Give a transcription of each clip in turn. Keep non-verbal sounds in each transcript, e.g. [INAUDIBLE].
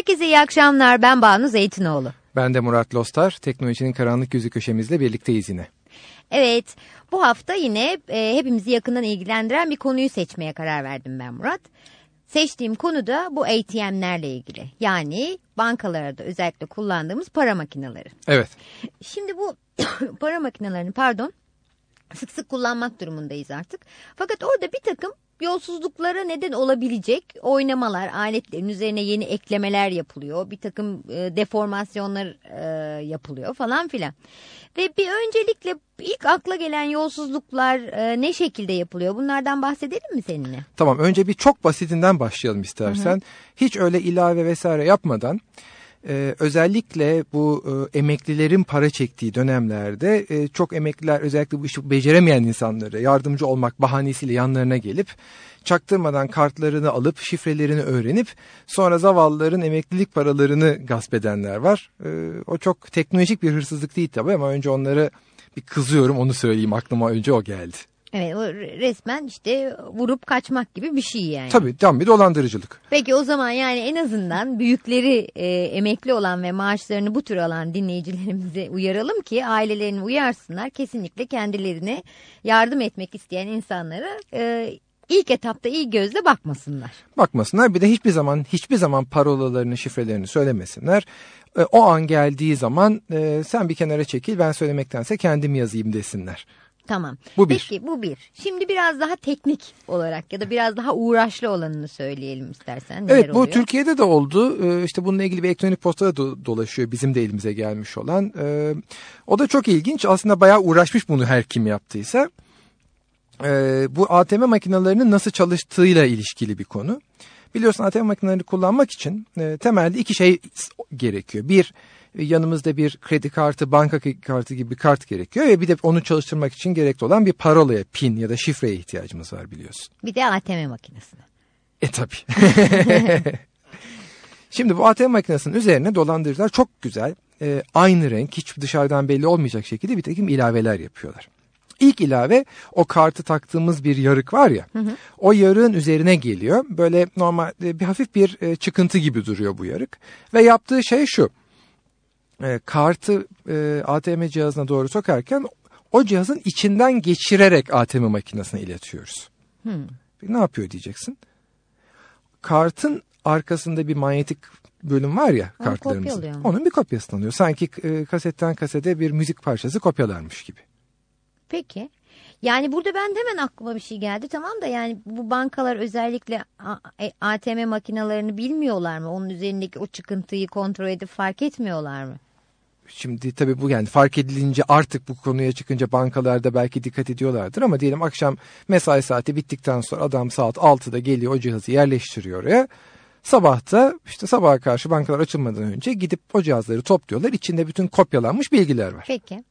Herkese iyi akşamlar. Ben Banu Zeytinoğlu. Ben de Murat Lostar. Teknolojinin karanlık yüzü köşemizle birlikteyiz yine. Evet, bu hafta yine e, hepimizi yakından ilgilendiren bir konuyu seçmeye karar verdim ben Murat. Seçtiğim konu da bu ATM'lerle ilgili. Yani bankalarda özellikle kullandığımız para makineleri. Evet. Şimdi bu [COUGHS] para makinelerini pardon sık sık kullanmak durumundayız artık. Fakat orada bir takım yolsuzluklara neden olabilecek oynamalar, aletlerin üzerine yeni eklemeler yapılıyor. Bir takım e, deformasyonlar e, yapılıyor falan filan. Ve bir öncelikle ilk akla gelen yolsuzluklar e, ne şekilde yapılıyor? Bunlardan bahsedelim mi seninle? Tamam önce bir çok basitinden başlayalım istersen. Hı hı. Hiç öyle ilave vesaire yapmadan ee, özellikle bu e, emeklilerin para çektiği dönemlerde e, çok emekliler özellikle bu işi beceremeyen insanlara yardımcı olmak bahanesiyle yanlarına gelip çaktırmadan kartlarını alıp şifrelerini öğrenip sonra zavallıların emeklilik paralarını gasp edenler var. E, o çok teknolojik bir hırsızlık değil tabii ama önce onları bir kızıyorum onu söyleyeyim aklıma önce o geldi. Evet o resmen işte vurup kaçmak gibi bir şey yani. Tabii tam bir dolandırıcılık. Peki o zaman yani en azından büyükleri e, emekli olan ve maaşlarını bu tür alan dinleyicilerimize uyaralım ki ailelerini uyarsınlar. Kesinlikle kendilerine yardım etmek isteyen insanlara e, ilk etapta iyi gözle bakmasınlar. Bakmasınlar bir de hiçbir zaman hiçbir zaman parolalarını şifrelerini söylemesinler. E, o an geldiği zaman e, sen bir kenara çekil ben söylemektense kendim yazayım desinler. Tamam. Bu bir. Peki bu bir. Şimdi biraz daha teknik olarak ya da biraz daha uğraşlı olanını söyleyelim istersen. Neler evet bu oluyor? Türkiye'de de oldu. Ee, işte bununla ilgili bir elektronik posta da dolaşıyor bizim de elimize gelmiş olan. Ee, o da çok ilginç. Aslında bayağı uğraşmış bunu her kim yaptıysa. Ee, bu ATM makinelerinin nasıl çalıştığıyla ilişkili bir konu. Biliyorsun ATM makinelerini kullanmak için e, temelde iki şey gerekiyor. Bir yanımızda bir kredi kartı, banka kartı gibi bir kart gerekiyor ve bir de onu çalıştırmak için gerekli olan bir parolaya, pin ya da şifreye ihtiyacımız var biliyorsun. Bir de ATM makinesine. E tabi. [LAUGHS] Şimdi bu ATM makinesinin üzerine dolandırıcılar çok güzel, e, aynı renk, hiç dışarıdan belli olmayacak şekilde bir takım ilaveler yapıyorlar. İlk ilave o kartı taktığımız bir yarık var ya. Hı hı. O yarığın üzerine geliyor. Böyle normal bir hafif bir e, çıkıntı gibi duruyor bu yarık. Ve yaptığı şey şu e, kartı e, ATM cihazına doğru sokarken o cihazın içinden geçirerek ATM makinesine iletiyoruz. Hmm. Ne yapıyor diyeceksin? Kartın arkasında bir manyetik bölüm var ya Onu kartlarımızın. Onun bir kopyasını alıyor. Sanki e, kasetten kasete bir müzik parçası kopyalarmış gibi. Peki. Yani burada ben hemen aklıma bir şey geldi tamam da yani bu bankalar özellikle ATM e, makinelerini bilmiyorlar mı? Onun üzerindeki o çıkıntıyı kontrol edip fark etmiyorlar mı? Şimdi tabii bu yani fark edilince artık bu konuya çıkınca bankalarda belki dikkat ediyorlardır ama diyelim akşam mesai saati bittikten sonra adam saat 6'da geliyor o cihazı yerleştiriyor oraya. Sabahta işte sabaha karşı bankalar açılmadan önce gidip o cihazları topluyorlar. İçinde bütün kopyalanmış bilgiler var. Peki.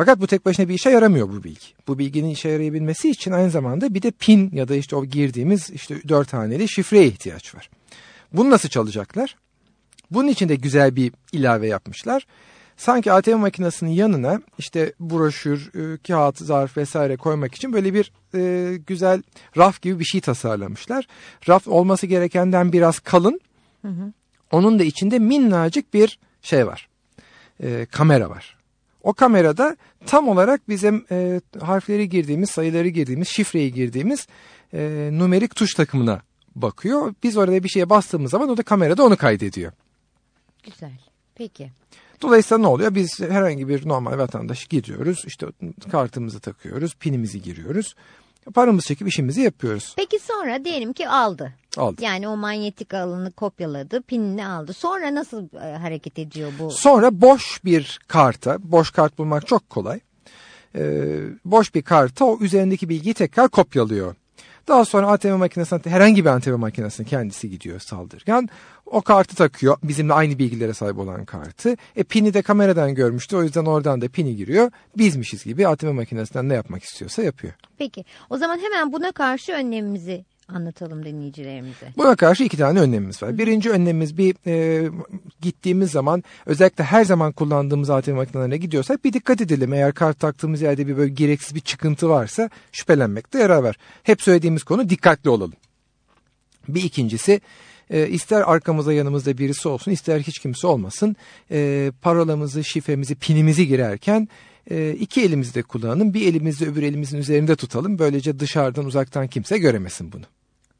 Fakat bu tek başına bir işe yaramıyor bu bilgi. Bu bilginin işe yarayabilmesi için aynı zamanda bir de pin ya da işte o girdiğimiz işte dört haneli şifreye ihtiyaç var. Bunu nasıl çalacaklar? Bunun için de güzel bir ilave yapmışlar. Sanki ATM makinesinin yanına işte broşür, e, kağıt, zarf vesaire koymak için böyle bir e, güzel raf gibi bir şey tasarlamışlar. Raf olması gerekenden biraz kalın. Hı hı. Onun da içinde minnacık bir şey var. E, kamera var. O kamerada tam olarak bizim e, harfleri girdiğimiz, sayıları girdiğimiz, şifreyi girdiğimiz e, numerik tuş takımına bakıyor. Biz orada bir şeye bastığımız zaman o da kamerada onu kaydediyor. Güzel. Peki. Dolayısıyla ne oluyor? Biz herhangi bir normal vatandaş gidiyoruz. İşte kartımızı takıyoruz, pinimizi giriyoruz. Paramızı çekip işimizi yapıyoruz. Peki sonra diyelim ki aldı. Aldı. Yani o manyetik alanı kopyaladı, pinini aldı. Sonra nasıl e, hareket ediyor bu? Sonra boş bir karta, boş kart bulmak çok kolay. Ee, boş bir karta o üzerindeki bilgiyi tekrar kopyalıyor. Daha sonra ATM makinesine herhangi bir ATM makinesine kendisi gidiyor saldırgan. O kartı takıyor. Bizimle aynı bilgilere sahip olan kartı. E pini de kameradan görmüştü. O yüzden oradan da pini giriyor. Bizmişiz gibi ATM makinesinden ne yapmak istiyorsa yapıyor. Peki o zaman hemen buna karşı önlemimizi anlatalım dinleyicilerimize. Buna karşı iki tane önlemimiz var. Birinci önlemimiz bir e, gittiğimiz zaman özellikle her zaman kullandığımız ATM makinelerine gidiyorsak bir dikkat edelim. Eğer kart taktığımız yerde bir böyle gereksiz bir çıkıntı varsa şüphelenmekte yarar var. Hep söylediğimiz konu dikkatli olalım. Bir ikincisi E, ister arkamıza yanımızda birisi olsun ister hiç kimse olmasın. E, parolamızı, şifremizi, pinimizi girerken e, iki elimizde kullanalım. Bir elimizde öbür elimizin üzerinde tutalım. Böylece dışarıdan uzaktan kimse göremesin bunu.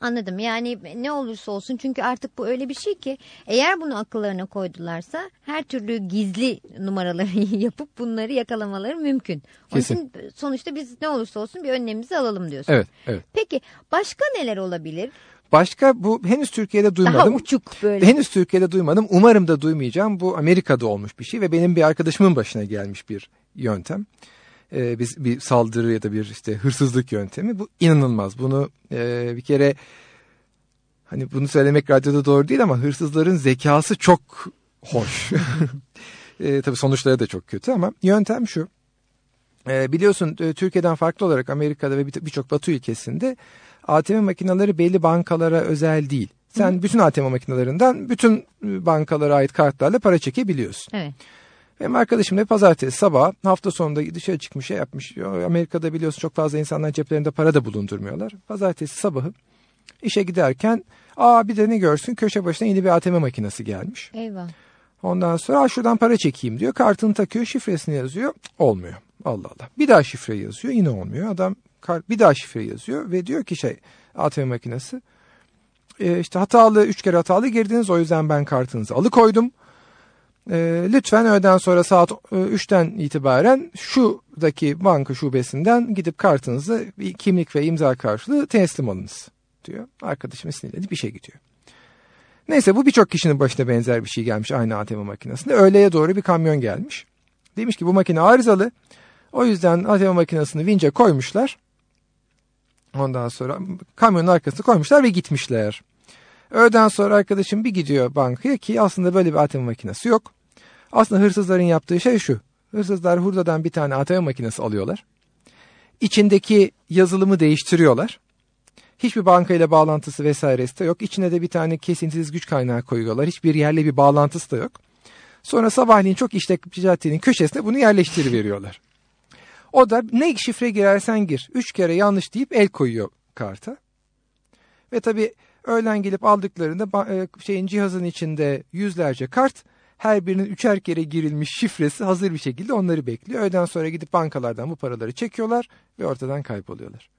Anladım yani ne olursa olsun çünkü artık bu öyle bir şey ki eğer bunu akıllarına koydularsa her türlü gizli numaraları [LAUGHS] yapıp bunları yakalamaları mümkün. Onun Kesin. için sonuçta biz ne olursa olsun bir önlemimizi alalım diyorsun. Evet, evet. Peki başka neler olabilir? Başka bu henüz Türkiye'de Daha duymadım. uçuk böyle. Henüz Türkiye'de duymadım. Umarım da duymayacağım. Bu Amerika'da olmuş bir şey ve benim bir arkadaşımın başına gelmiş bir yöntem. Ee, biz bir saldırı ya da bir işte hırsızlık yöntemi. Bu inanılmaz. Bunu e, bir kere hani bunu söylemek radyoda doğru değil ama hırsızların zekası çok hoş. [LAUGHS] e, tabii sonuçları da çok kötü ama yöntem şu. E, biliyorsun e, Türkiye'den farklı olarak Amerika'da ve bir- birçok batı ülkesinde ATM makineleri belli bankalara özel değil. Sen bütün ATM makinelerinden bütün e, bankalara ait kartlarla para çekebiliyorsun. Evet. Benim arkadaşım da pazartesi sabah hafta sonunda dışarı çıkmış şey yapmış. Ya, Amerika'da biliyorsun çok fazla insanlar ceplerinde para da bulundurmuyorlar. Pazartesi sabahı işe giderken aa bir de ne görsün köşe başına yeni bir ATM makinesi gelmiş. Eyvah. Ondan sonra "Aa, şuradan para çekeyim diyor. Kartını takıyor şifresini yazıyor. Olmuyor. Allah Allah. Bir daha şifre yazıyor yine olmuyor. Adam bir daha şifre yazıyor ve diyor ki şey ATM makinesi e, işte hatalı üç kere hatalı girdiniz o yüzden ben kartınızı alıkoydum. E, lütfen öğleden sonra saat e, 3'ten itibaren şuradaki banka şubesinden gidip kartınızı kimlik ve imza karşılığı teslim alınız diyor. Arkadaşım sinirlenip bir şey gidiyor. Neyse bu birçok kişinin başına benzer bir şey gelmiş aynı ATM makinesinde. Öğleye doğru bir kamyon gelmiş. Demiş ki bu makine arızalı. O yüzden ATM makinesini vinçe koymuşlar. Ondan sonra kamyonun arkasına koymuşlar ve gitmişler. Öğleden sonra arkadaşım bir gidiyor bankaya ki aslında böyle bir ATM makinesi yok. Aslında hırsızların yaptığı şey şu. Hırsızlar hurdadan bir tane ATM makinesi alıyorlar. İçindeki yazılımı değiştiriyorlar. Hiçbir bankayla bağlantısı vesairesi de yok. İçine de bir tane kesintisiz güç kaynağı koyuyorlar. Hiçbir yerle bir bağlantısı da yok. Sonra sabahleyin çok işlek caddenin köşesine bunu yerleştiriveriyorlar. O da ne şifre girersen gir. Üç kere yanlış deyip el koyuyor karta. Ve tabii öğlen gelip aldıklarında e, şeyin cihazın içinde yüzlerce kart her birinin üçer kere girilmiş şifresi hazır bir şekilde onları bekliyor. Öğleden sonra gidip bankalardan bu paraları çekiyorlar ve ortadan kayboluyorlar.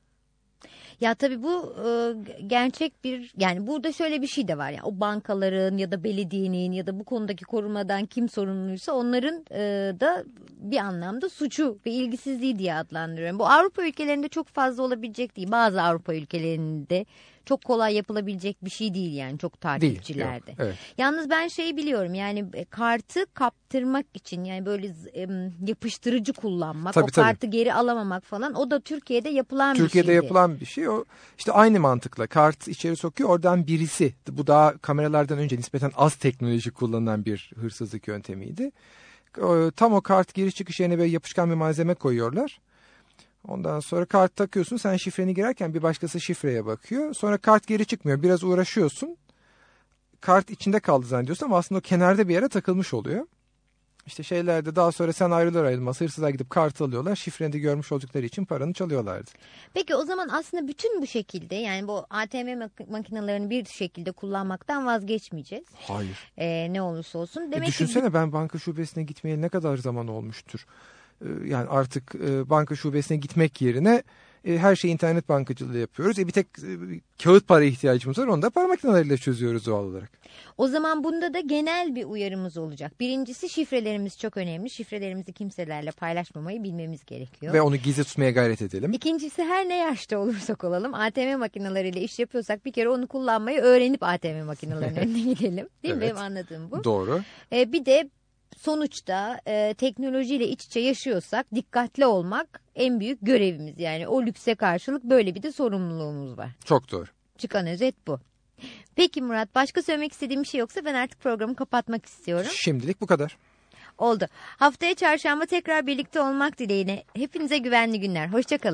Ya tabii bu e, gerçek bir yani burada şöyle bir şey de var ya o bankaların ya da belediyenin ya da bu konudaki korumadan kim sorumluysa onların e, da bir anlamda suçu ve ilgisizliği diye adlandırıyorum. Bu Avrupa ülkelerinde çok fazla olabilecek değil. Bazı Avrupa ülkelerinde çok kolay yapılabilecek bir şey değil yani çok Değil. takipçilerde. Yok, evet. Yalnız ben şeyi biliyorum yani e, kartı kaptırmak için yani böyle yapıştırıcı kullanmak, Tabii, o tabii. kartı geri alamamak falan o da Türkiye'de yapılan Türkiye'de bir şeydi. yapılan bir şey o işte aynı mantıkla kart içeri sokuyor oradan birisi bu daha kameralardan önce nispeten az teknoloji kullanılan bir hırsızlık yöntemiydi. O, Tam o kart giriş çıkış yerine böyle yapışkan bir malzeme koyuyorlar. Ondan sonra kart takıyorsun sen şifreni girerken bir başkası şifreye bakıyor. Sonra kart geri çıkmıyor biraz uğraşıyorsun. Kart içinde kaldı zannediyorsun ama aslında o kenarda bir yere takılmış oluyor. İşte şeylerde daha sonra sen ayrılır ayrılmaz hırsızlar gidip kartı alıyorlar. Şifreni de görmüş oldukları için paranı çalıyorlardı. Peki o zaman aslında bütün bu şekilde yani bu ATM mak- makinelerini bir şekilde kullanmaktan vazgeçmeyeceğiz. Hayır. Ee, ne olursa olsun. E Demek ki düşünsene ben banka şubesine gitmeyeli ne kadar zaman olmuştur. E, Yani artık e, banka şubesine gitmek yerine e, her şeyi internet bankacılığı yapıyoruz. E bir tek e, kağıt para ihtiyacımız var onu da para makineleriyle çözüyoruz doğal olarak. o zaman bunda da genel bir uyarımız olacak. Birincisi şifrelerimiz çok önemli. Şifrelerimizi kimselerle paylaşmamayı bilmemiz gerekiyor. Ve onu gizli tutmaya gayret edelim. İkincisi her ne yaşta olursak olalım ATM makineleriyle iş yapıyorsak bir kere onu kullanmayı öğrenip ATM makinelerinin önüne [LAUGHS] gidelim. Değil mi? Evet. Benim anladığım bu. Doğru. Ee, bir de sonuçta e, teknolojiyle iç içe yaşıyorsak dikkatli olmak en büyük görevimiz. Yani o lükse karşılık böyle bir de sorumluluğumuz var. Çok doğru. Çıkan özet bu. Peki Murat başka söylemek istediğim bir şey yoksa ben artık programı kapatmak istiyorum. Şimdilik bu kadar. Oldu. Haftaya çarşamba tekrar birlikte olmak dileğiyle. Hepinize güvenli günler. Hoşçakalın.